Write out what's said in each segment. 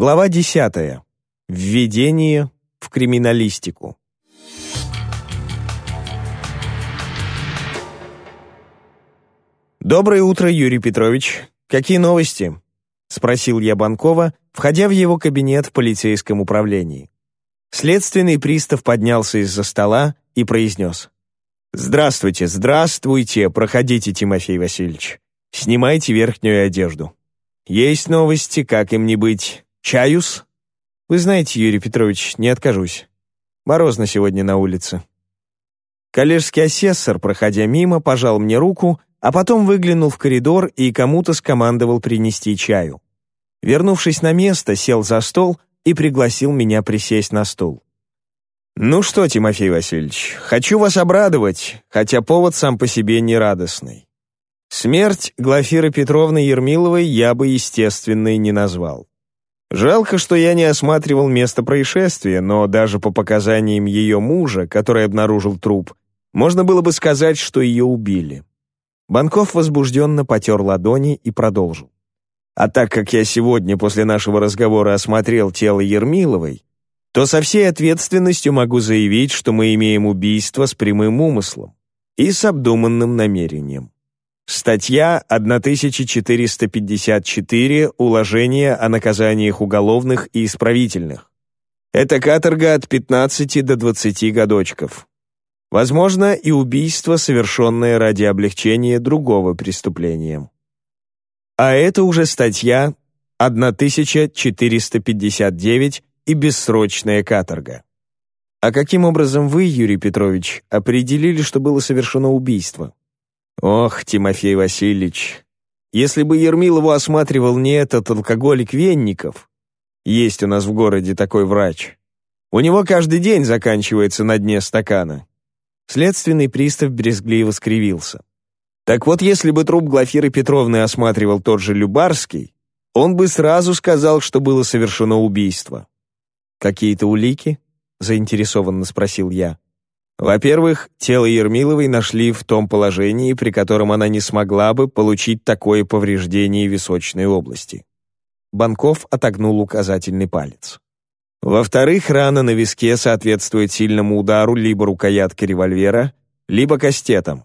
Глава 10. Введение в криминалистику. «Доброе утро, Юрий Петрович. Какие новости?» — спросил я Банкова, входя в его кабинет в полицейском управлении. Следственный пристав поднялся из-за стола и произнес. «Здравствуйте, здравствуйте, проходите, Тимофей Васильевич. Снимайте верхнюю одежду. Есть новости, как им не быть. Чаюс?» «Вы знаете, Юрий Петрович, не откажусь. Морозно сегодня на улице». Коллежский асессор, проходя мимо, пожал мне руку, а потом выглянул в коридор и кому-то скомандовал принести чаю. Вернувшись на место, сел за стол и пригласил меня присесть на стул. «Ну что, Тимофей Васильевич, хочу вас обрадовать, хотя повод сам по себе не радостный. Смерть Глафиры Петровны Ермиловой я бы, естественно, и не назвал. Жалко, что я не осматривал место происшествия, но даже по показаниям ее мужа, который обнаружил труп, можно было бы сказать, что ее убили. Банков возбужденно потер ладони и продолжил. А так как я сегодня после нашего разговора осмотрел тело Ермиловой, то со всей ответственностью могу заявить, что мы имеем убийство с прямым умыслом и с обдуманным намерением. Статья 1454 «Уложение о наказаниях уголовных и исправительных». Это каторга от 15 до 20 годочков. Возможно, и убийство, совершенное ради облегчения другого преступления. А это уже статья 1459 и бессрочная каторга. А каким образом вы, Юрий Петрович, определили, что было совершено убийство? Ох, Тимофей Васильевич, если бы Ермилову осматривал не этот алкоголик Венников, есть у нас в городе такой врач, у него каждый день заканчивается на дне стакана. Следственный пристав брезгливо скривился. Так вот, если бы труп Глафиры Петровны осматривал тот же Любарский, он бы сразу сказал, что было совершено убийство. «Какие-то улики?» — заинтересованно спросил я. Во-первых, тело Ермиловой нашли в том положении, при котором она не смогла бы получить такое повреждение височной области. Банков отогнул указательный палец. Во-вторых, рана на виске соответствует сильному удару либо рукояткой револьвера, либо кастетом.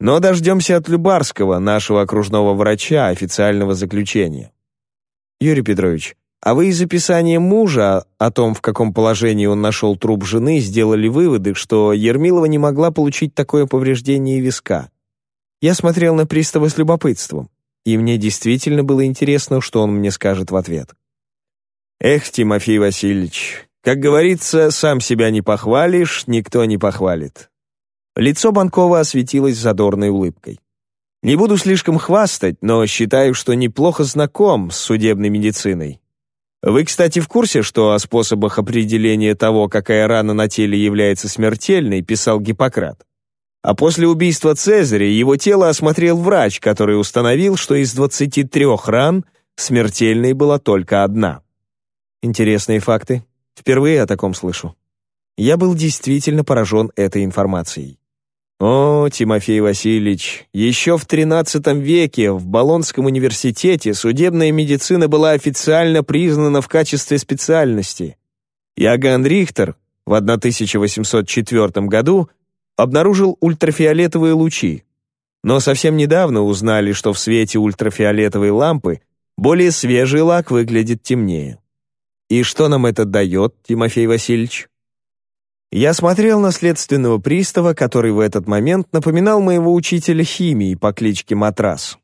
Но дождемся от Любарского, нашего окружного врача, официального заключения. Юрий Петрович, а вы из описания мужа о том, в каком положении он нашел труп жены, сделали выводы, что Ермилова не могла получить такое повреждение виска. Я смотрел на пристава с любопытством, и мне действительно было интересно, что он мне скажет в ответ. «Эх, Тимофей Васильевич, как говорится, сам себя не похвалишь, никто не похвалит». Лицо Банкова осветилось задорной улыбкой. «Не буду слишком хвастать, но считаю, что неплохо знаком с судебной медициной. Вы, кстати, в курсе, что о способах определения того, какая рана на теле является смертельной, писал Гиппократ? А после убийства Цезаря его тело осмотрел врач, который установил, что из 23 ран смертельной была только одна. Интересные факты. Впервые о таком слышу. Я был действительно поражен этой информацией. О, Тимофей Васильевич, еще в XIII веке в Болонском университете судебная медицина была официально признана в качестве специальности. Иоганн Рихтер в 1804 году обнаружил ультрафиолетовые лучи, но совсем недавно узнали, что в свете ультрафиолетовой лампы более свежий лак выглядит темнее. И что нам это дает, Тимофей Васильевич? Я смотрел на следственного пристава, который в этот момент напоминал моего учителя химии по кличке Матрас.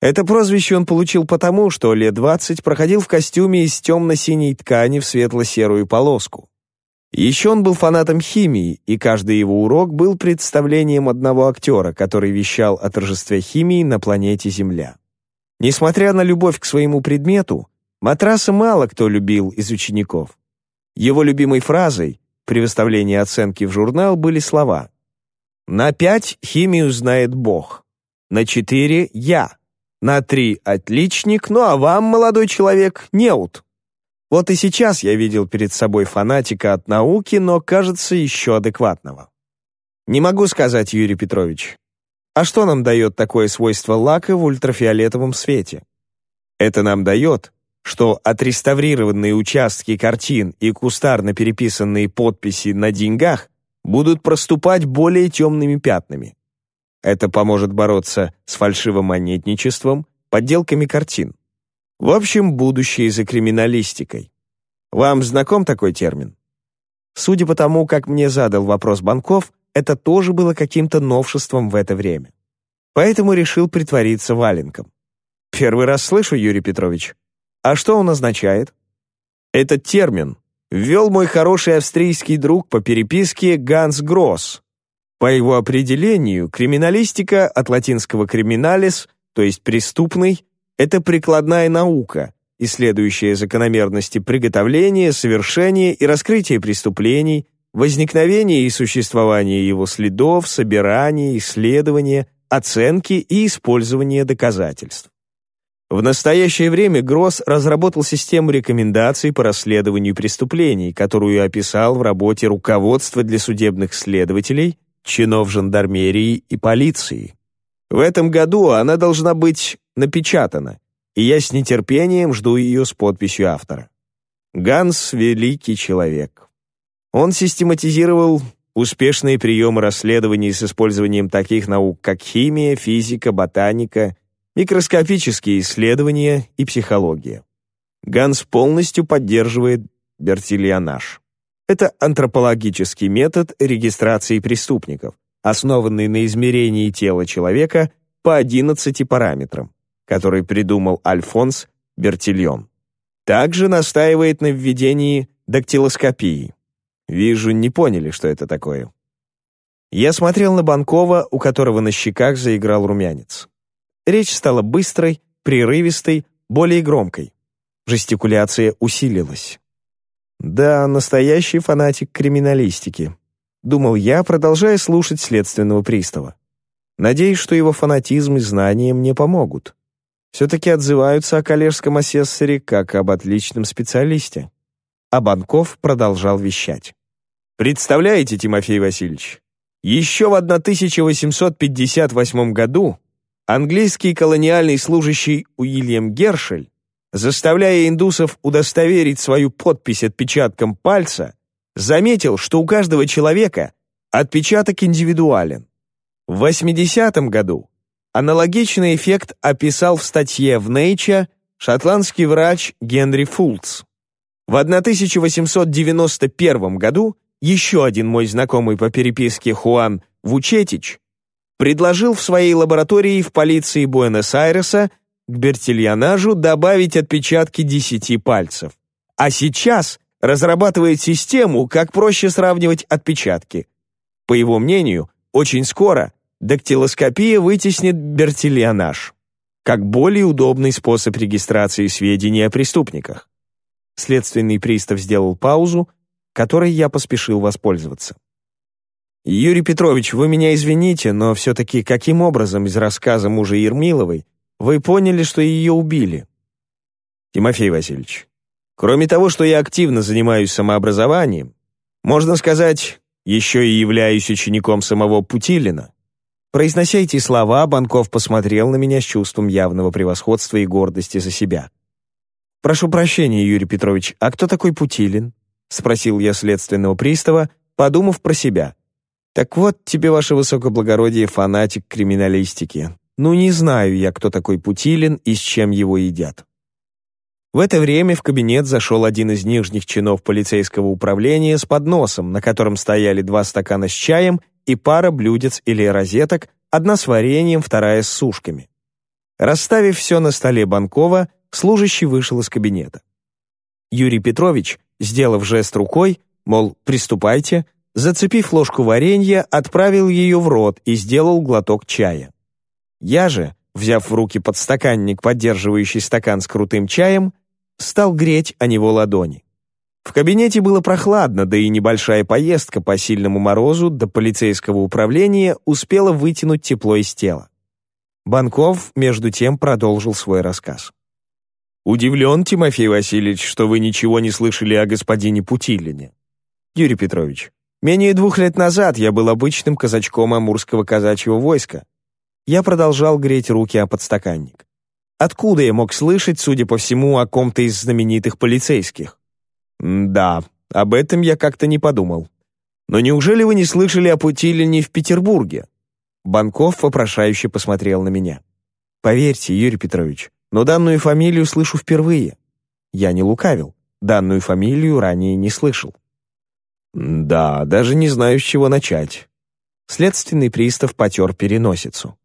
Это прозвище он получил потому, что лет двадцать проходил в костюме из темно-синей ткани в светло-серую полоску. Еще он был фанатом химии, и каждый его урок был представлением одного актера, который вещал о торжестве химии на планете Земля. Несмотря на любовь к своему предмету, Матраса мало кто любил из учеников. Его любимой фразой при выставлении оценки в журнал были слова «На пять химию знает Бог», «На четыре я», «На три отличник», «Ну а вам, молодой человек, неут». Вот и сейчас я видел перед собой фанатика от науки, но, кажется, еще адекватного. Не могу сказать, Юрий Петрович. А что нам дает такое свойство лака в ультрафиолетовом свете? Это нам дает что отреставрированные участки картин и кустарно переписанные подписи на деньгах будут проступать более темными пятнами. Это поможет бороться с фальшивомонетничеством, подделками картин. В общем, будущее за криминалистикой. Вам знаком такой термин? Судя по тому, как мне задал вопрос Банков, это тоже было каким-то новшеством в это время. Поэтому решил притвориться валенком. Первый раз слышу, Юрий Петрович. А что он означает? Этот термин ввел мой хороший австрийский друг по переписке Ганс Гросс, по его определению, криминалистика от латинского «криминалис», то есть «преступный», это прикладная наука, исследующая закономерности приготовления, совершения и раскрытия преступлений, возникновения и существования его следов, собирания, исследования, оценки и использования доказательств. В настоящее время Гросс разработал систему рекомендаций по расследованию преступлений, которую описал в работе «Руководство для судебных следователей», чинов жандармерии и полиции. В этом году она должна быть напечатана, и я с нетерпением жду ее с подписью автора. Ганс — великий человек. Он систематизировал успешные приемы расследований с использованием таких наук, как химия, физика, ботаника, микроскопические исследования и психология. Ганс полностью поддерживает Бертильонаж. Это антропологический метод регистрации преступников, основанный на измерении тела человека по 11 параметрам, который придумал Альфонс Бертильон. Также настаивает на введении дактилоскопии. Вижу, не поняли, что это такое. Я смотрел на Банкова, у которого на щеках заиграл румянец. Речь стала быстрой, прерывистой, более громкой. Жестикуляция усилилась. Да, настоящий фанатик криминалистики. Думал я, продолжая слушать следственного пристава. Надеюсь, что его фанатизм и знания мне помогут. Все-таки отзываются о коллежском асессоре как об отличном специалисте. А Банков продолжал вещать. Представляете, Тимофей Васильевич, еще в 1858 году английский колониальный служащий Уильям Гершель заставляя индусов удостоверить свою подпись отпечатком пальца, заметил, что у каждого человека отпечаток индивидуален. В 80-м году аналогичный эффект описал в статье в Nature шотландский врач Генри Фултс. В 1891 году еще один мой знакомый по переписке Хуан Вучетич предложил в своей лаборатории в полиции Буэнос-Айреса к бертильонажу добавить отпечатки десяти пальцев. А сейчас разрабатывает систему, как проще сравнивать отпечатки. По его мнению, очень скоро дактилоскопия вытеснит бертильонаж как более удобный способ регистрации сведений о преступниках. Следственный пристав сделал паузу, которой я поспешил воспользоваться. «Юрий Петрович, вы меня извините, но все-таки каким образом из рассказа мужа Ермиловой вы поняли, что ее убили. Тимофей Васильевич, кроме того, что я активно занимаюсь самообразованием, можно сказать, еще и являюсь учеником самого Путилина. Произнося эти слова, Банков посмотрел на меня с чувством явного превосходства и гордости за себя. «Прошу прощения, Юрий Петрович, а кто такой Путилин?» — спросил я следственного пристава, подумав про себя. «Так вот тебе, ваше высокоблагородие, фанатик криминалистики. Ну, не знаю я, кто такой Путилин и с чем его едят. В это время в кабинет зашел один из нижних чинов полицейского управления с подносом, на котором стояли два стакана с чаем и пара блюдец или розеток, одна с вареньем, вторая с сушками. Расставив все на столе Банкова, служащий вышел из кабинета. Юрий Петрович, сделав жест рукой, мол, приступайте, зацепив ложку варенья, отправил ее в рот и сделал глоток чая. Я же, взяв в руки подстаканник, поддерживающий стакан с крутым чаем, стал греть о него ладони. В кабинете было прохладно, да и небольшая поездка по сильному морозу до полицейского управления успела вытянуть тепло из тела. Банков, между тем, продолжил свой рассказ. «Удивлен, Тимофей Васильевич, что вы ничего не слышали о господине Путилине. Юрий Петрович, менее двух лет назад я был обычным казачком Амурского казачьего войска, я продолжал греть руки о подстаканник. Откуда я мог слышать, судя по всему, о ком-то из знаменитых полицейских? Да, об этом я как-то не подумал. Но неужели вы не слышали о Путилине в Петербурге? Банков вопрошающе посмотрел на меня. Поверьте, Юрий Петрович, но данную фамилию слышу впервые. Я не лукавил, данную фамилию ранее не слышал. Да, даже не знаю, с чего начать. Следственный пристав потер переносицу.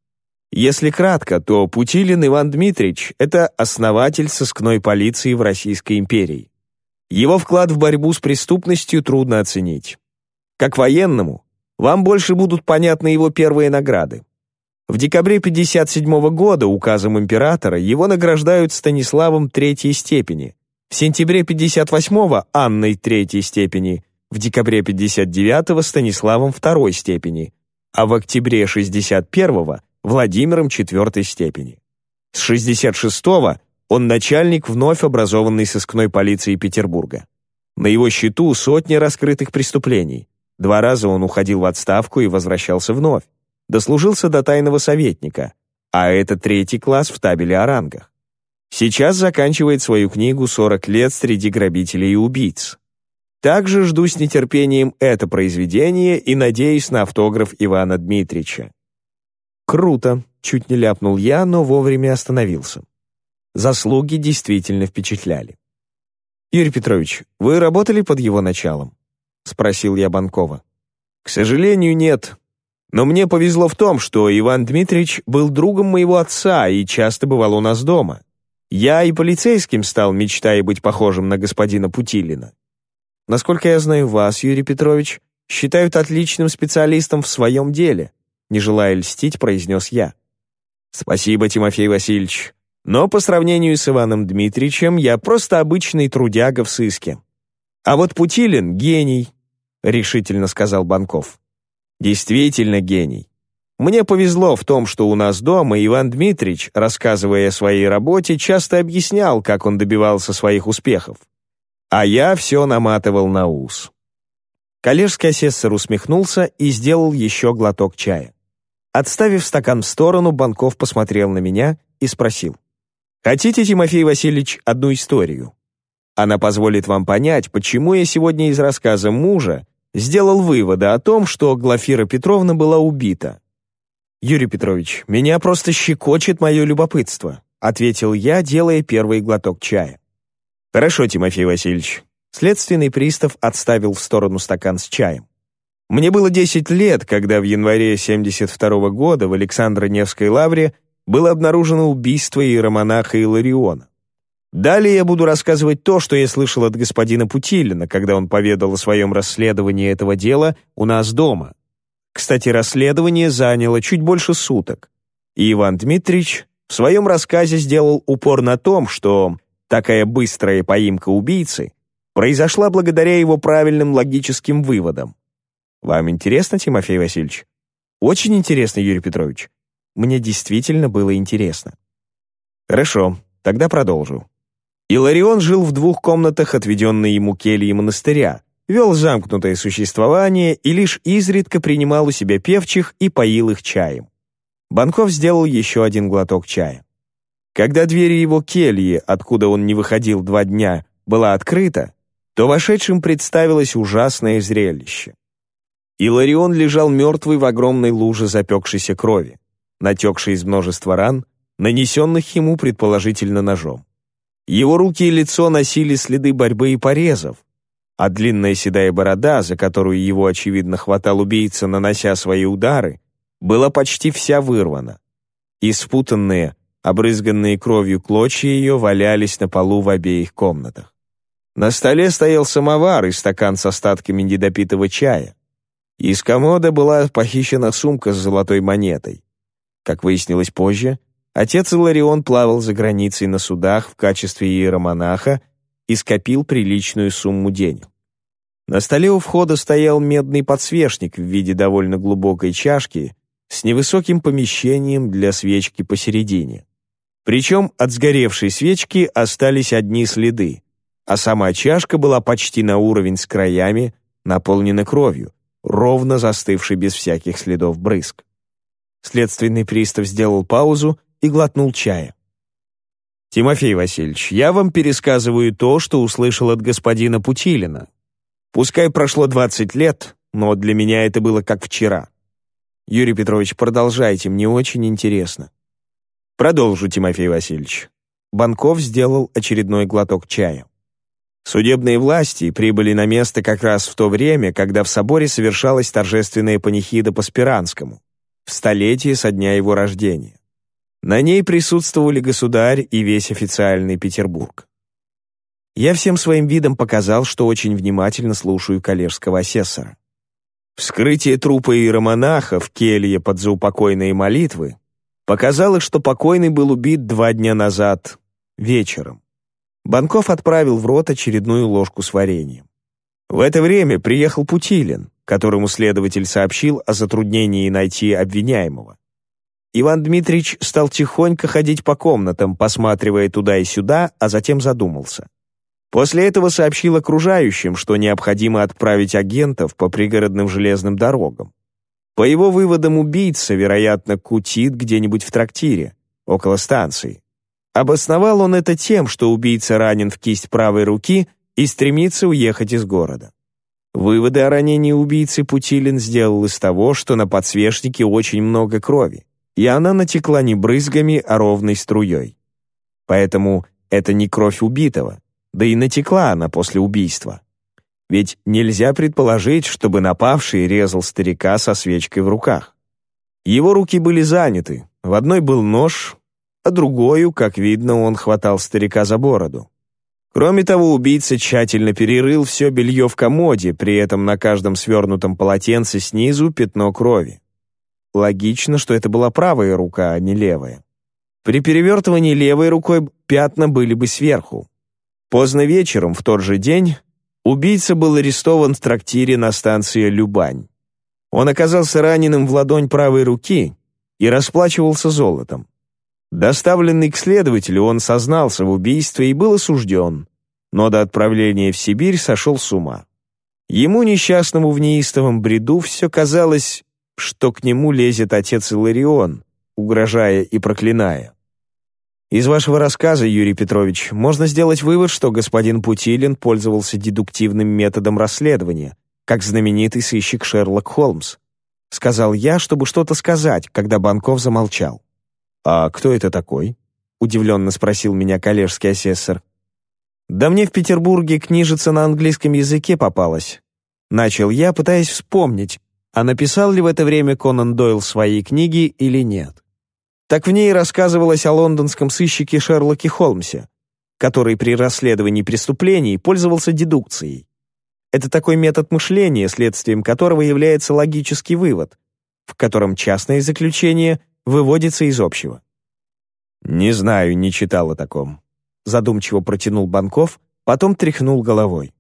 Если кратко, то Путилин Иван Дмитриевич – это основатель сыскной полиции в Российской империи. Его вклад в борьбу с преступностью трудно оценить. Как военному, вам больше будут понятны его первые награды. В декабре 1957 года указом императора его награждают Станиславом третьей степени, в сентябре 1958 Анной третьей степени, в декабре 1959 Станиславом второй степени, а в октябре 1961 Владимиром четвертой степени. С 66-го он начальник вновь образованной сыскной полиции Петербурга. На его счету сотни раскрытых преступлений. Два раза он уходил в отставку и возвращался вновь. Дослужился до тайного советника, а это третий класс в табеле о рангах. Сейчас заканчивает свою книгу «40 лет среди грабителей и убийц». Также жду с нетерпением это произведение и надеюсь на автограф Ивана Дмитрича. «Круто!» — чуть не ляпнул я, но вовремя остановился. Заслуги действительно впечатляли. «Юрий Петрович, вы работали под его началом?» — спросил я Банкова. «К сожалению, нет. Но мне повезло в том, что Иван Дмитриевич был другом моего отца и часто бывал у нас дома. Я и полицейским стал, мечтая быть похожим на господина Путилина. Насколько я знаю вас, Юрий Петрович, считают отличным специалистом в своем деле не желая льстить, произнес я. «Спасибо, Тимофей Васильевич. Но по сравнению с Иваном Дмитриевичем я просто обычный трудяга в сыске. А вот Путилин — гений», — решительно сказал Банков. «Действительно гений. Мне повезло в том, что у нас дома Иван Дмитриевич, рассказывая о своей работе, часто объяснял, как он добивался своих успехов. А я все наматывал на ус». Коллежский асессор усмехнулся и сделал еще глоток чая. Отставив стакан в сторону, Банков посмотрел на меня и спросил. «Хотите, Тимофей Васильевич, одну историю? Она позволит вам понять, почему я сегодня из рассказа мужа сделал выводы о том, что Глафира Петровна была убита. «Юрий Петрович, меня просто щекочет мое любопытство», ответил я, делая первый глоток чая. «Хорошо, Тимофей Васильевич». Следственный пристав отставил в сторону стакан с чаем. Мне было 10 лет, когда в январе 72 года в Александро-Невской лавре было обнаружено убийство иеромонаха Илариона. Далее я буду рассказывать то, что я слышал от господина Путилина, когда он поведал о своем расследовании этого дела у нас дома. Кстати, расследование заняло чуть больше суток. И Иван Дмитриевич в своем рассказе сделал упор на том, что такая быстрая поимка убийцы произошла благодаря его правильным логическим выводам. Вам интересно, Тимофей Васильевич? Очень интересно, Юрий Петрович. Мне действительно было интересно. Хорошо, тогда продолжу. Иларион жил в двух комнатах, отведенной ему кельи монастыря, вел замкнутое существование и лишь изредка принимал у себя певчих и поил их чаем. Банков сделал еще один глоток чая. Когда дверь его кельи, откуда он не выходил два дня, была открыта, то вошедшим представилось ужасное зрелище. Иларион лежал мертвый в огромной луже запекшейся крови, натекшей из множества ран, нанесенных ему предположительно ножом. Его руки и лицо носили следы борьбы и порезов, а длинная седая борода, за которую его, очевидно, хватал убийца, нанося свои удары, была почти вся вырвана. И спутанные, обрызганные кровью клочья ее валялись на полу в обеих комнатах. На столе стоял самовар и стакан с остатками недопитого чая. Из комода была похищена сумка с золотой монетой. Как выяснилось позже, отец Иларион плавал за границей на судах в качестве иеромонаха и скопил приличную сумму денег. На столе у входа стоял медный подсвечник в виде довольно глубокой чашки с невысоким помещением для свечки посередине. Причем от сгоревшей свечки остались одни следы, а сама чашка была почти на уровень с краями, наполнена кровью, ровно застывший без всяких следов брызг. Следственный пристав сделал паузу и глотнул чая. «Тимофей Васильевич, я вам пересказываю то, что услышал от господина Путилина. Пускай прошло 20 лет, но для меня это было как вчера. Юрий Петрович, продолжайте, мне очень интересно». «Продолжу, Тимофей Васильевич». Банков сделал очередной глоток чая. Судебные власти прибыли на место как раз в то время, когда в соборе совершалась торжественная панихида по Спиранскому, в столетие со дня его рождения. На ней присутствовали государь и весь официальный Петербург. Я всем своим видом показал, что очень внимательно слушаю коллежского асессора. Вскрытие трупа иеромонаха в келье под заупокойные молитвы показало, что покойный был убит два дня назад, вечером. Банков отправил в рот очередную ложку с вареньем. В это время приехал Путилин, которому следователь сообщил о затруднении найти обвиняемого. Иван Дмитриевич стал тихонько ходить по комнатам, посматривая туда и сюда, а затем задумался. После этого сообщил окружающим, что необходимо отправить агентов по пригородным железным дорогам. По его выводам, убийца, вероятно, кутит где-нибудь в трактире, около станции. Обосновал он это тем, что убийца ранен в кисть правой руки и стремится уехать из города. Выводы о ранении убийцы Путилин сделал из того, что на подсвечнике очень много крови и она натекла не брызгами, а ровной струей. Поэтому это не кровь убитого, да и натекла она после убийства. Ведь нельзя предположить, чтобы напавший резал старика со свечкой в руках. Его руки были заняты, в одной был нож, а другую, как видно, он хватал старика за бороду. Кроме того, убийца тщательно перерыл все белье в комоде, при этом на каждом свернутом полотенце снизу пятно крови. Логично, что это была правая рука, а не левая. При перевертывании левой рукой пятна были бы сверху. Поздно вечером, в тот же день, убийца был арестован в трактире на станции Любань. Он оказался раненым в ладонь правой руки и расплачивался золотом. Доставленный к следователю, он сознался в убийстве и был осужден, но до отправления в Сибирь сошел с ума. Ему, несчастному в неистовом бреду, все казалось, что к нему лезет отец Иларион, угрожая и проклиная. Из вашего рассказа, Юрий Петрович, можно сделать вывод, что господин Путилин пользовался дедуктивным методом расследования, как знаменитый сыщик Шерлок Холмс. Сказал я, чтобы что-то сказать, когда Банков замолчал. «А кто это такой?» — удивленно спросил меня коллежский асессор. «Да мне в Петербурге книжица на английском языке попалась». Начал я, пытаясь вспомнить, а написал ли в это время Конан Дойл свои книги или нет. Так в ней рассказывалось о лондонском сыщике Шерлоке Холмсе, который при расследовании преступлений пользовался дедукцией. Это такой метод мышления, следствием которого является логический вывод, в котором частное заключение выводится из общего. «Не знаю, не читал о таком», — задумчиво протянул Банков, потом тряхнул головой.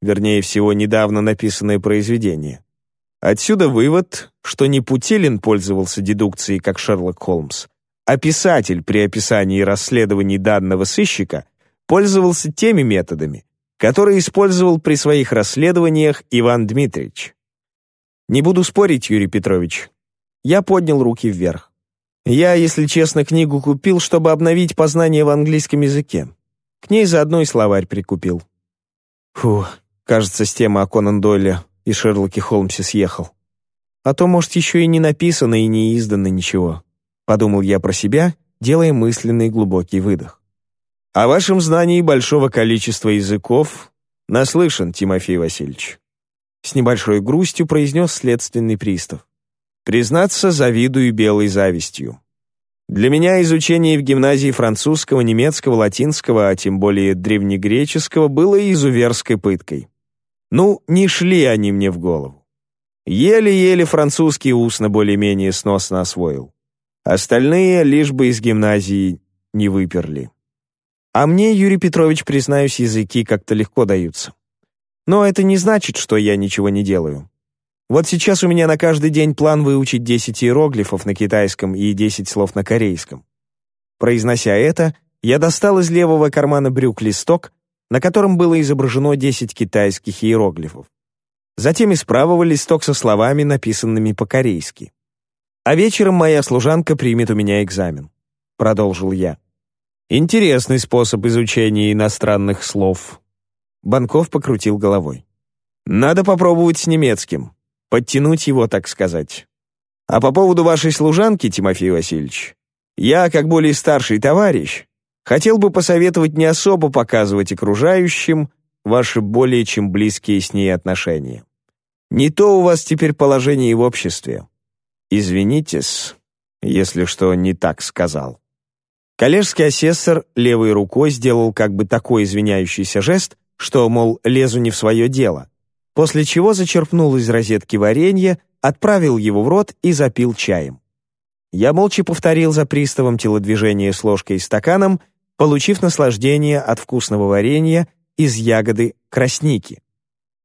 Вернее всего, недавно написанное произведение. Отсюда вывод, что не Путилин пользовался дедукцией, как Шерлок Холмс, а писатель при описании расследований данного сыщика пользовался теми методами, которые использовал при своих расследованиях Иван Дмитриевич. Не буду спорить, Юрий Петрович. Я поднял руки вверх. Я, если честно, книгу купил, чтобы обновить познание в английском языке. К ней заодно и словарь прикупил. Фу, кажется, с темы о Конан Дойле и Шерлоке Холмсе съехал. А то, может, еще и не написано и не издано ничего. Подумал я про себя, делая мысленный глубокий выдох. О вашем знании большого количества языков наслышан, Тимофей Васильевич. С небольшой грустью произнес следственный пристав. Признаться, завидую белой завистью. Для меня изучение в гимназии французского, немецкого, латинского, а тем более древнегреческого, было изуверской пыткой. Ну, не шли они мне в голову. Еле-еле французский устно более-менее сносно освоил. Остальные лишь бы из гимназии не выперли. А мне, Юрий Петрович, признаюсь, языки как-то легко даются. Но это не значит, что я ничего не делаю. Вот сейчас у меня на каждый день план выучить 10 иероглифов на китайском и 10 слов на корейском. Произнося это, я достал из левого кармана брюк листок на котором было изображено 10 китайских иероглифов. Затем исправовал листок со словами, написанными по-корейски. «А вечером моя служанка примет у меня экзамен», — продолжил я. Интересный способ изучения иностранных слов. Банков покрутил головой. Надо попробовать с немецким. Подтянуть его, так сказать. А по поводу вашей служанки, Тимофей Васильевич, я, как более старший товарищ, хотел бы посоветовать не особо показывать окружающим ваши более чем близкие с ней отношения. Не то у вас теперь положение в обществе. Извинитесь, если что не так сказал. Коллежский асессор левой рукой сделал как бы такой извиняющийся жест, что, мол, лезу не в свое дело, после чего зачерпнул из розетки варенье, отправил его в рот и запил чаем. Я молча повторил за приставом телодвижение с ложкой и стаканом, получив наслаждение от вкусного варенья из ягоды красники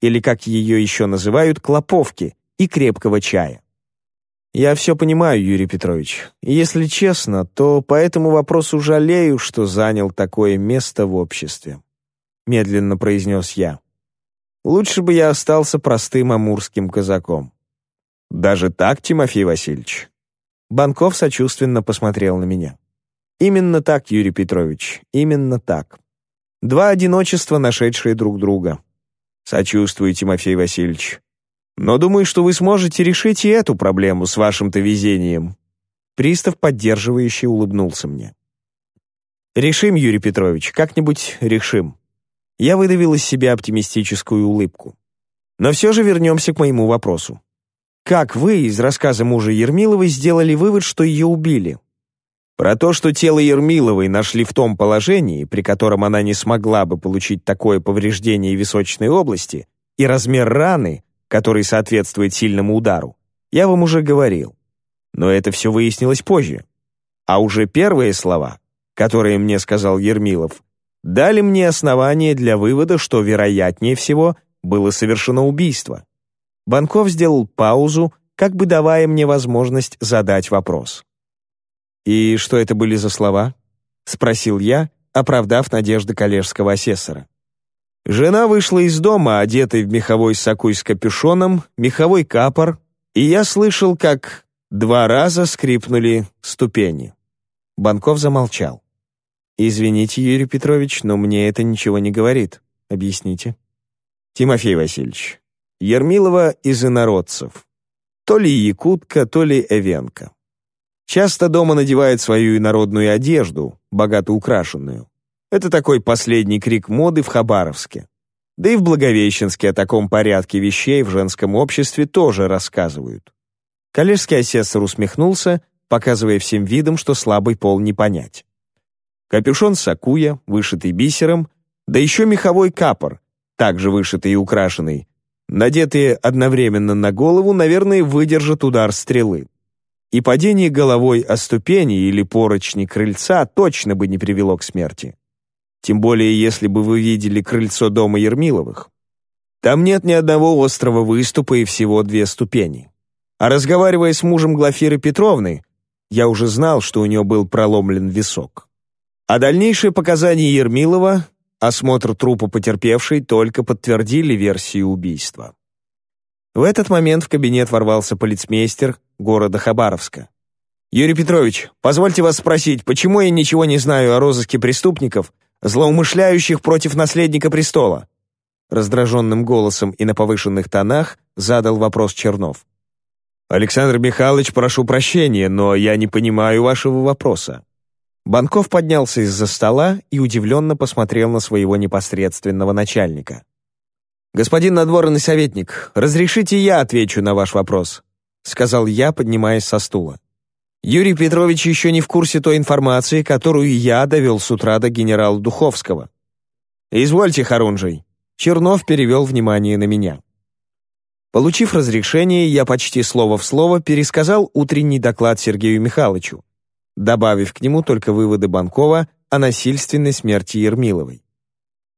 или, как ее еще называют, клоповки, и крепкого чая. Я все понимаю, Юрий Петрович. И если честно, то по этому вопросу жалею, что занял такое место в обществе. Медленно произнес я. Лучше бы я остался простым амурским казаком. Даже так, Тимофей Васильевич? Банков сочувственно посмотрел на меня. Именно так, Юрий Петрович, именно так. Два одиночества, нашедшие друг друга. Сочувствую, Тимофей Васильевич. Но думаю, что вы сможете решить и эту проблему с вашим-то везением». Пристав, поддерживающий, улыбнулся мне. «Решим, Юрий Петрович, как-нибудь решим». Я выдавил из себя оптимистическую улыбку. Но все же вернемся к моему вопросу. Как вы из рассказа мужа Ермиловой сделали вывод, что ее убили? Про то, что тело Ермиловой нашли в том положении, при котором она не смогла бы получить такое повреждение височной области, и размер раны, который соответствует сильному удару, я вам уже говорил. Но это все выяснилось позже. А уже первые слова, которые мне сказал Ермилов, дали мне основание для вывода, что, вероятнее всего, было совершено убийство. Банков сделал паузу, как бы давая мне возможность задать вопрос. «И что это были за слова?» — спросил я, оправдав надежды коллежского асессора. Жена вышла из дома, одетой в меховой сакуй с капюшоном, меховой капор, и я слышал, как два раза скрипнули ступени. Банков замолчал. «Извините, Юрий Петрович, но мне это ничего не говорит. Объясните». «Тимофей Васильевич, Ермилова из инородцев. То ли якутка, то ли эвенка. Часто дома надевает свою инородную одежду, богато украшенную. Это такой последний крик моды в Хабаровске. Да и в Благовещенске о таком порядке вещей в женском обществе тоже рассказывают. Коллежский асессор усмехнулся, показывая всем видом, что слабый пол не понять. Капюшон сакуя, вышитый бисером, да еще меховой капор, также вышитый и украшенный, надетые одновременно на голову, наверное, выдержат удар стрелы и падение головой о ступени или поручни крыльца точно бы не привело к смерти. Тем более, если бы вы видели крыльцо дома Ермиловых. Там нет ни одного острого выступа и всего две ступени. А разговаривая с мужем Глафиры Петровны, я уже знал, что у нее был проломлен висок. А дальнейшие показания Ермилова, осмотр трупа потерпевшей, только подтвердили версию убийства. В этот момент в кабинет ворвался полицмейстер города Хабаровска. «Юрий Петрович, позвольте вас спросить, почему я ничего не знаю о розыске преступников, злоумышляющих против наследника престола?» Раздраженным голосом и на повышенных тонах задал вопрос Чернов. «Александр Михайлович, прошу прощения, но я не понимаю вашего вопроса». Банков поднялся из-за стола и удивленно посмотрел на своего непосредственного начальника. «Господин надворный советник, разрешите я отвечу на ваш вопрос», сказал я, поднимаясь со стула. Юрий Петрович еще не в курсе той информации, которую я довел с утра до генерала Духовского. «Извольте, Харунжий». Чернов перевел внимание на меня. Получив разрешение, я почти слово в слово пересказал утренний доклад Сергею Михайловичу, добавив к нему только выводы Банкова о насильственной смерти Ермиловой.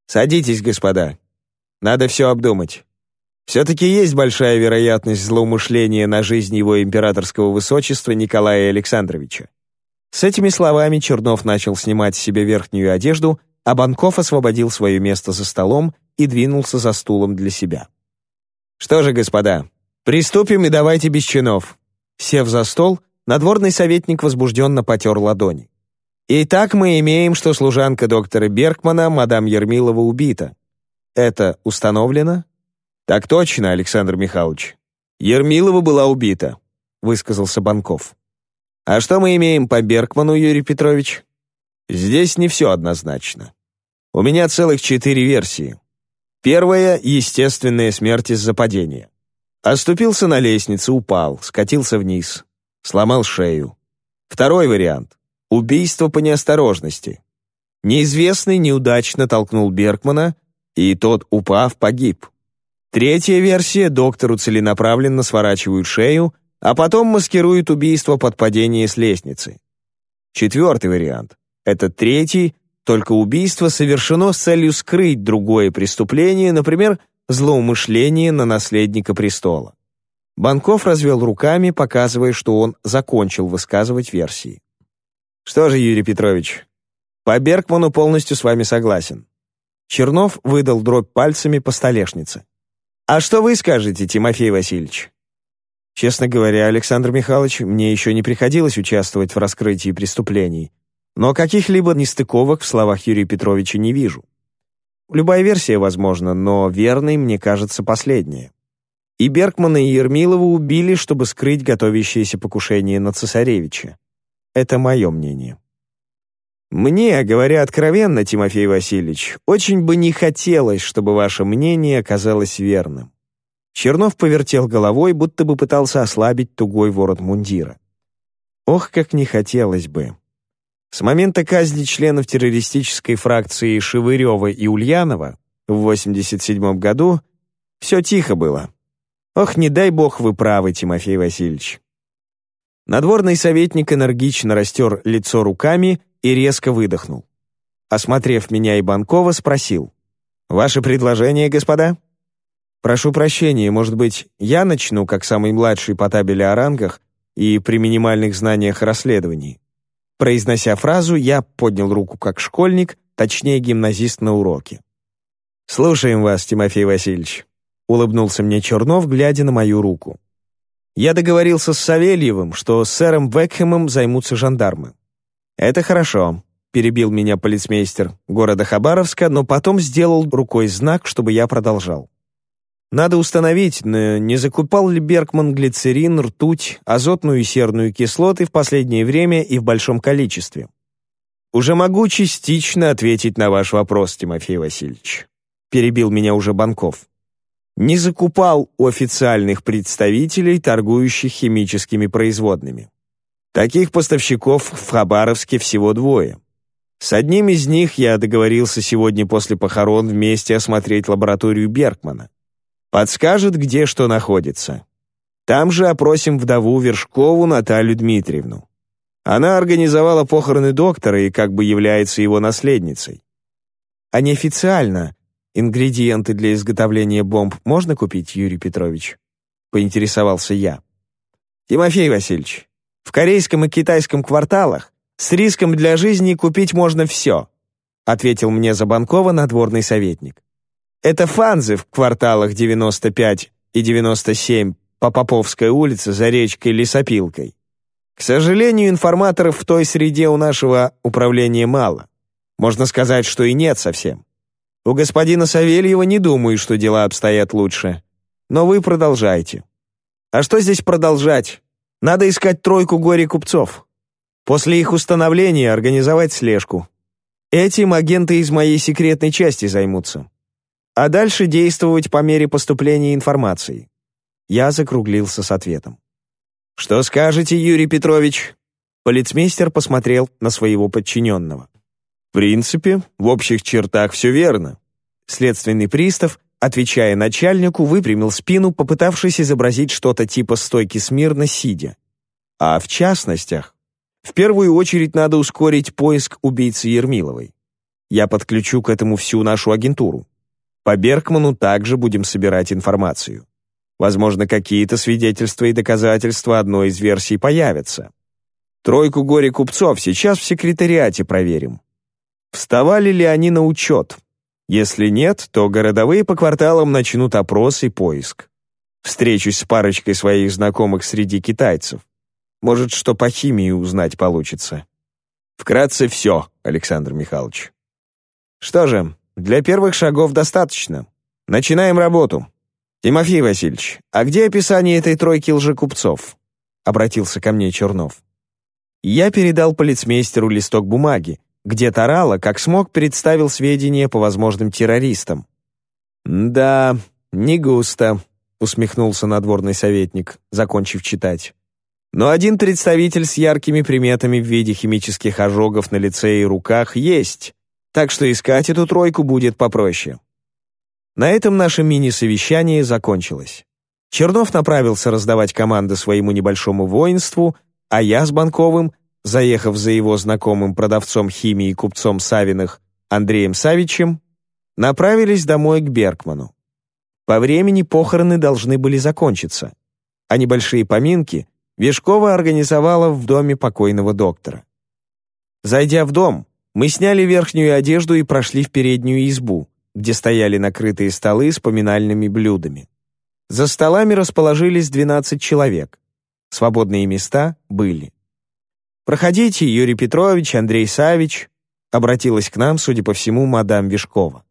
«Садитесь, господа», надо все обдумать. Все-таки есть большая вероятность злоумышления на жизнь его императорского высочества Николая Александровича. С этими словами Чернов начал снимать с себя верхнюю одежду, а Банков освободил свое место за столом и двинулся за стулом для себя. «Что же, господа, приступим и давайте без чинов». Сев за стол, надворный советник возбужденно потер ладони. Итак, мы имеем, что служанка доктора Беркмана, мадам Ермилова, убита. Это установлено? Так точно, Александр Михайлович. Ермилова была убита, высказался Банков. А что мы имеем по Беркману, Юрий Петрович? Здесь не все однозначно. У меня целых четыре версии. Первая — естественная смерть из-за падения. Оступился на лестнице, упал, скатился вниз, сломал шею. Второй вариант — убийство по неосторожности. Неизвестный неудачно толкнул Беркмана, и тот, упав, погиб. Третья версия — доктору целенаправленно сворачивают шею, а потом маскируют убийство под падение с лестницы. Четвертый вариант этот третий, только убийство совершено с целью скрыть другое преступление, например, злоумышление на наследника престола. Банков развел руками, показывая, что он закончил высказывать версии. «Что же, Юрий Петрович, по Бергману полностью с вами согласен». Чернов выдал дробь пальцами по столешнице. «А что вы скажете, Тимофей Васильевич?» «Честно говоря, Александр Михайлович, мне еще не приходилось участвовать в раскрытии преступлений, но каких-либо нестыковок в словах Юрия Петровича не вижу. Любая версия возможна, но верной мне кажется последняя. И Беркмана, и Ермилова убили, чтобы скрыть готовящееся покушение на цесаревича. Это мое мнение. Мне, говоря откровенно, Тимофей Васильевич, очень бы не хотелось, чтобы ваше мнение оказалось верным. Чернов повертел головой, будто бы пытался ослабить тугой ворот мундира. Ох, как не хотелось бы. С момента казни членов террористической фракции Шевырева и Ульянова в 87 году все тихо было. Ох, не дай бог вы правы, Тимофей Васильевич. Надворный советник энергично растер лицо руками и резко выдохнул. Осмотрев меня и Банкова, спросил. «Ваше предложение, господа?» «Прошу прощения, может быть, я начну, как самый младший по табели о рангах и при минимальных знаниях расследований?» Произнося фразу, я поднял руку как школьник, точнее гимназист на уроке. «Слушаем вас, Тимофей Васильевич», — улыбнулся мне Чернов, глядя на мою руку. «Я договорился с Савельевым, что с сэром Векхэмом займутся жандармы». «Это хорошо», — перебил меня полицмейстер города Хабаровска, но потом сделал рукой знак, чтобы я продолжал. Надо установить, не закупал ли Бергман глицерин, ртуть, азотную и серную кислоты в последнее время и в большом количестве. «Уже могу частично ответить на ваш вопрос, Тимофей Васильевич», перебил меня уже Банков. «Не закупал у официальных представителей, торгующих химическими производными. Таких поставщиков в Хабаровске всего двое. С одним из них я договорился сегодня после похорон вместе осмотреть лабораторию Бергмана. Подскажет, где что находится. Там же опросим вдову Вершкову Наталью Дмитриевну. Она организовала похороны доктора и как бы является его наследницей. А неофициально ингредиенты для изготовления бомб можно купить, Юрий Петрович? Поинтересовался я. Тимофей Васильевич, в корейском и китайском кварталах с риском для жизни купить можно все, ответил мне Забанкова надворный советник. Это фанзы в кварталах 95 и 97 по Поповской улице за речкой Лесопилкой. К сожалению, информаторов в той среде у нашего управления мало. Можно сказать, что и нет совсем. У господина Савельева не думаю, что дела обстоят лучше. Но вы продолжайте. А что здесь продолжать? Надо искать тройку горе-купцов. После их установления организовать слежку. Этим агенты из моей секретной части займутся а дальше действовать по мере поступления информации. Я закруглился с ответом. «Что скажете, Юрий Петрович?» Полицмейстер посмотрел на своего подчиненного. «В принципе, в общих чертах все верно». Следственный пристав, отвечая начальнику, выпрямил спину, попытавшись изобразить что-то типа стойки смирно сидя. А в частностях, в первую очередь надо ускорить поиск убийцы Ермиловой. Я подключу к этому всю нашу агентуру. По Беркману также будем собирать информацию. Возможно, какие-то свидетельства и доказательства одной из версий появятся. Тройку горе-купцов сейчас в секретариате проверим. Вставали ли они на учет? Если нет, то городовые по кварталам начнут опрос и поиск. Встречусь с парочкой своих знакомых среди китайцев. Может, что по химии узнать получится. Вкратце все, Александр Михайлович. Что же, для первых шагов достаточно. Начинаем работу. Тимофей Васильевич, а где описание этой тройки лжекупцов? Обратился ко мне Чернов. Я передал полицмейстеру листок бумаги, где Тарала, как смог, представил сведения по возможным террористам. «Да, не густо», — усмехнулся надворный советник, закончив читать. Но один представитель с яркими приметами в виде химических ожогов на лице и руках есть, так что искать эту тройку будет попроще. На этом наше мини-совещание закончилось. Чернов направился раздавать команды своему небольшому воинству, а я с Банковым, заехав за его знакомым продавцом химии и купцом Савиных Андреем Савичем, направились домой к Беркману. По времени похороны должны были закончиться, а небольшие поминки — Вешкова организовала в доме покойного доктора. Зайдя в дом, мы сняли верхнюю одежду и прошли в переднюю избу, где стояли накрытые столы с поминальными блюдами. За столами расположились 12 человек. Свободные места были. «Проходите, Юрий Петрович, Андрей Савич», обратилась к нам, судя по всему, мадам Вишкова.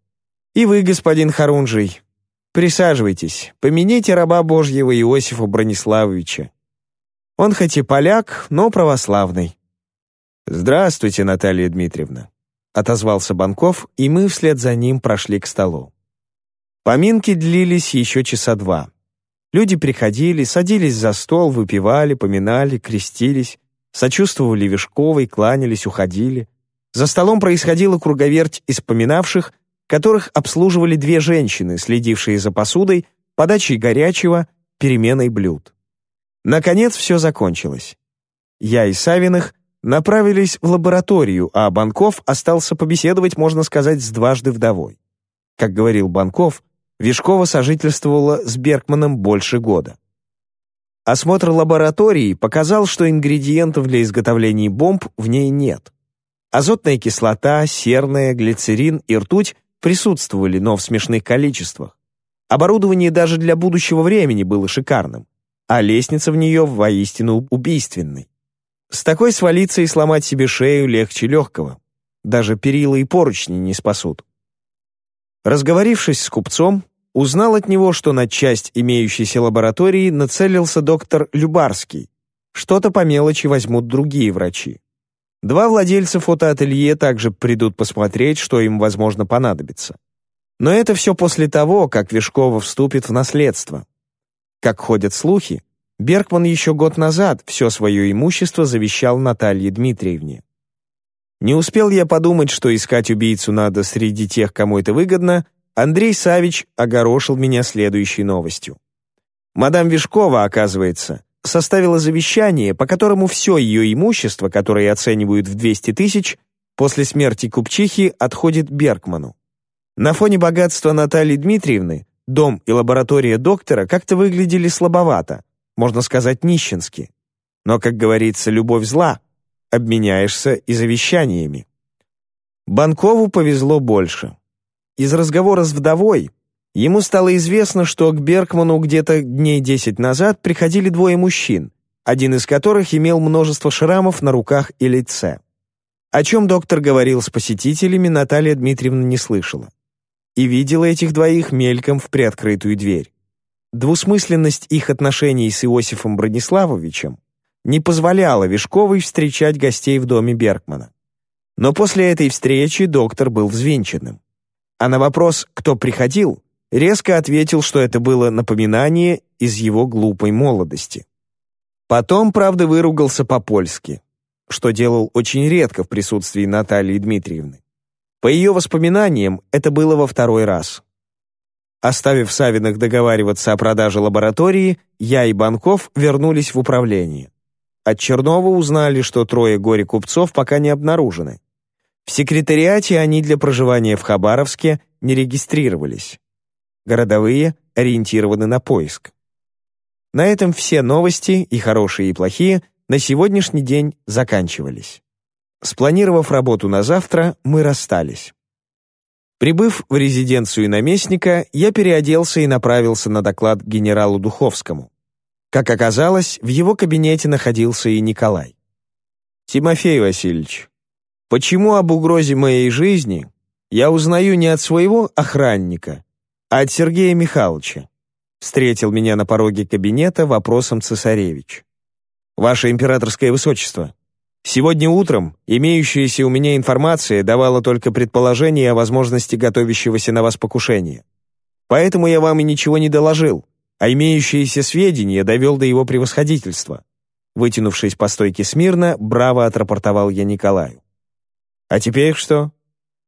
«И вы, господин Харунжий, присаживайтесь, помяните раба Божьего Иосифа Брониславовича. Он хоть и поляк, но православный. «Здравствуйте, Наталья Дмитриевна», — отозвался Банков, и мы вслед за ним прошли к столу. Поминки длились еще часа два. Люди приходили, садились за стол, выпивали, поминали, крестились, сочувствовали Вишковой, кланялись, уходили. За столом происходила круговерть из поминавших, которых обслуживали две женщины, следившие за посудой, подачей горячего, переменой блюд. Наконец все закончилось. Я и Савиных направились в лабораторию, а Банков остался побеседовать, можно сказать, с дважды вдовой. Как говорил Банков, Вишкова сожительствовала с Беркманом больше года. Осмотр лаборатории показал, что ингредиентов для изготовления бомб в ней нет. Азотная кислота, серная, глицерин и ртуть присутствовали, но в смешных количествах. Оборудование даже для будущего времени было шикарным а лестница в нее воистину убийственной. С такой свалиться и сломать себе шею легче легкого. Даже перила и поручни не спасут. Разговорившись с купцом, узнал от него, что на часть имеющейся лаборатории нацелился доктор Любарский. Что-то по мелочи возьмут другие врачи. Два владельца фотоателье также придут посмотреть, что им, возможно, понадобится. Но это все после того, как Вишкова вступит в наследство. Как ходят слухи, Бергман еще год назад все свое имущество завещал Наталье Дмитриевне. Не успел я подумать, что искать убийцу надо среди тех, кому это выгодно, Андрей Савич огорошил меня следующей новостью. Мадам Вишкова, оказывается, составила завещание, по которому все ее имущество, которое оценивают в 200 тысяч, после смерти купчихи отходит Бергману. На фоне богатства Натальи Дмитриевны Дом и лаборатория доктора как-то выглядели слабовато, можно сказать, нищенски. Но, как говорится, любовь зла, обменяешься и завещаниями. Банкову повезло больше. Из разговора с вдовой ему стало известно, что к Беркману где-то дней десять назад приходили двое мужчин, один из которых имел множество шрамов на руках и лице. О чем доктор говорил с посетителями, Наталья Дмитриевна не слышала и видела этих двоих мельком в приоткрытую дверь. Двусмысленность их отношений с Иосифом Брониславовичем не позволяла Вишковой встречать гостей в доме Бергмана. Но после этой встречи доктор был взвинченным. А на вопрос «кто приходил?» резко ответил, что это было напоминание из его глупой молодости. Потом, правда, выругался по-польски, что делал очень редко в присутствии Натальи Дмитриевны. По ее воспоминаниям, это было во второй раз. Оставив Савиных договариваться о продаже лаборатории, я и Банков вернулись в управление. От Чернова узнали, что трое горе-купцов пока не обнаружены. В секретариате они для проживания в Хабаровске не регистрировались. Городовые ориентированы на поиск. На этом все новости, и хорошие, и плохие, на сегодняшний день заканчивались. Спланировав работу на завтра, мы расстались. Прибыв в резиденцию наместника, я переоделся и направился на доклад генералу Духовскому. Как оказалось, в его кабинете находился и Николай. «Тимофей Васильевич, Почему об угрозе моей жизни я узнаю не от своего охранника, а от Сергея Михайловича? Встретил меня на пороге кабинета вопросом цесаревич. Ваше императорское высочество, сегодня утром имеющаяся у меня информация давала только предположение о возможности готовящегося на вас покушения. Поэтому я вам и ничего не доложил, а имеющиеся сведения довел до его превосходительства. Вытянувшись по стойке смирно, браво отрапортовал я Николаю. «А теперь что?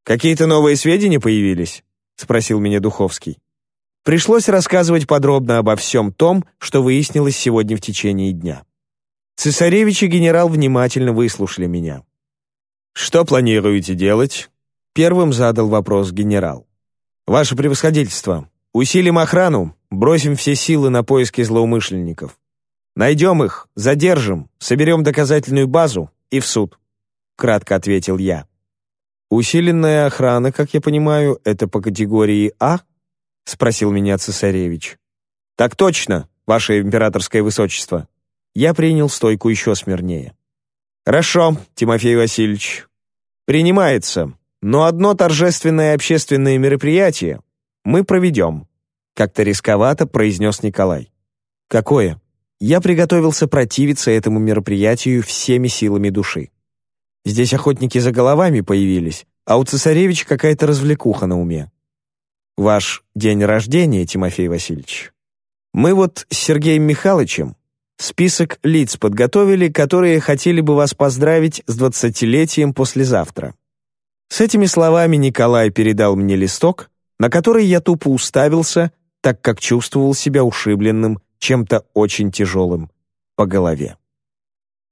Какие-то новые сведения появились?» — спросил меня Духовский. Пришлось рассказывать подробно обо всем том, что выяснилось сегодня в течение дня. Цесаревич и генерал внимательно выслушали меня. «Что планируете делать?» Первым задал вопрос генерал. «Ваше превосходительство, усилим охрану, бросим все силы на поиски злоумышленников. Найдем их, задержим, соберем доказательную базу и в суд», — кратко ответил я. «Усиленная охрана, как я понимаю, это по категории А?» — спросил меня цесаревич. «Так точно, ваше императорское высочество». Я принял стойку еще смирнее. «Хорошо, Тимофей Васильевич. Принимается, но одно торжественное общественное мероприятие мы проведем», — как-то рисковато произнес Николай. «Какое?» Я приготовился противиться этому мероприятию всеми силами души. Здесь охотники за головами появились, а у цесаревича какая-то развлекуха на уме. Ваш день рождения, Тимофей Васильевич. Мы вот с Сергеем Михайловичем список лиц подготовили, которые хотели бы вас поздравить с двадцатилетием послезавтра. С этими словами Николай передал мне листок, на который я тупо уставился, так как чувствовал себя ушибленным чем-то очень тяжелым по голове.